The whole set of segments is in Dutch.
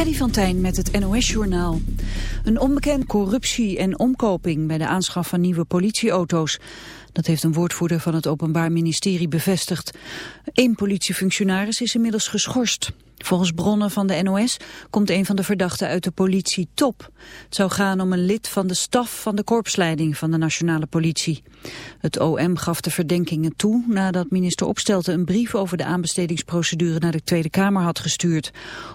Freddy van Tijn met het NOS-journaal. Een onbekend corruptie en omkoping bij de aanschaf van nieuwe politieauto's. Dat heeft een woordvoerder van het Openbaar Ministerie bevestigd. Eén politiefunctionaris is inmiddels geschorst. Volgens bronnen van de NOS komt een van de verdachten uit de politie top. Het zou gaan om een lid van de staf van de korpsleiding van de nationale politie. Het OM gaf de verdenkingen toe nadat minister Opstelten een brief over de aanbestedingsprocedure naar de Tweede Kamer had gestuurd.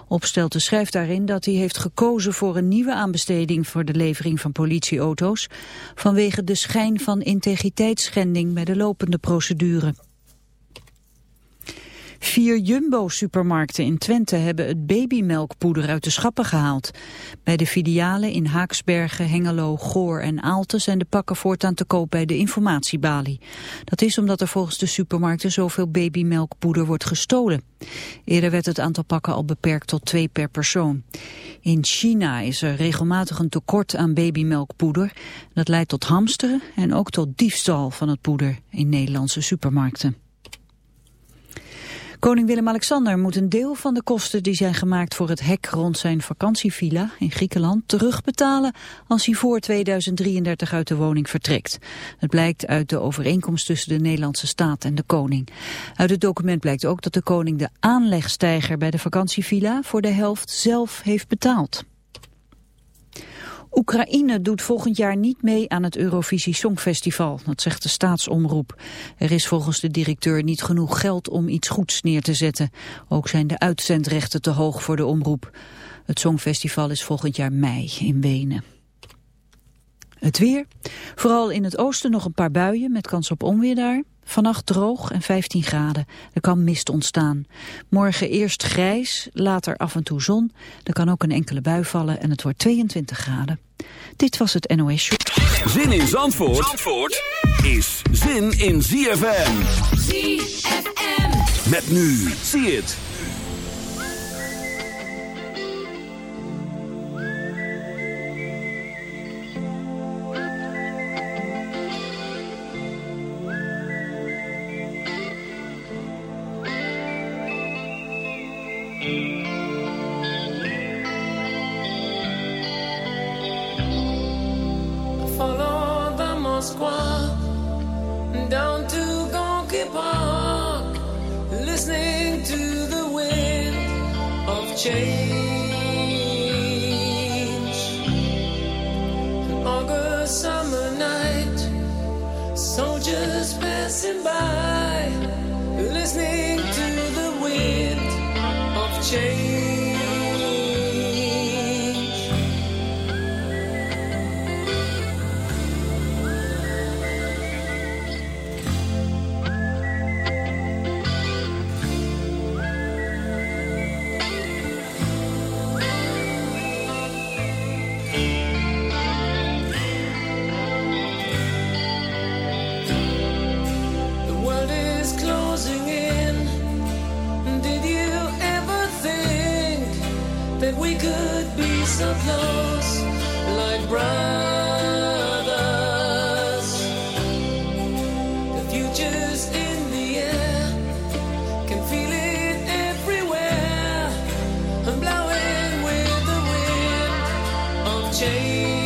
Opstelten schrijft daarin dat hij heeft gekozen voor een nieuwe aanbesteding voor de levering van politieauto's vanwege de schijn van integriteitsschending bij de lopende procedure. Vier Jumbo-supermarkten in Twente hebben het babymelkpoeder uit de schappen gehaald. Bij de filialen in Haaksbergen, Hengelo, Goor en Aalten zijn de pakken voortaan te koop bij de informatiebalie. Dat is omdat er volgens de supermarkten zoveel babymelkpoeder wordt gestolen. Eerder werd het aantal pakken al beperkt tot twee per persoon. In China is er regelmatig een tekort aan babymelkpoeder. Dat leidt tot hamsteren en ook tot diefstal van het poeder in Nederlandse supermarkten. Koning Willem-Alexander moet een deel van de kosten die zijn gemaakt voor het hek rond zijn vakantievilla in Griekenland terugbetalen als hij voor 2033 uit de woning vertrekt. Het blijkt uit de overeenkomst tussen de Nederlandse staat en de koning. Uit het document blijkt ook dat de koning de aanlegstijger bij de vakantievilla voor de helft zelf heeft betaald. Oekraïne doet volgend jaar niet mee aan het Eurovisie Songfestival, dat zegt de staatsomroep. Er is volgens de directeur niet genoeg geld om iets goeds neer te zetten. Ook zijn de uitzendrechten te hoog voor de omroep. Het Songfestival is volgend jaar mei in Wenen. Het weer. Vooral in het oosten nog een paar buien met kans op onweer daar. Vannacht droog en 15 graden. Er kan mist ontstaan. Morgen eerst grijs, later af en toe zon. Er kan ook een enkele bui vallen en het wordt 22 graden. Dit was het NOS Show. Zin in Zandvoort, Zandvoort is zin in ZFM. ZFM. Met nu, zie het. I'm blowing with the wind of change.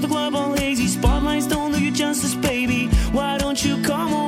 the club all hazy. Spotlights don't do you justice, baby. Why don't you come over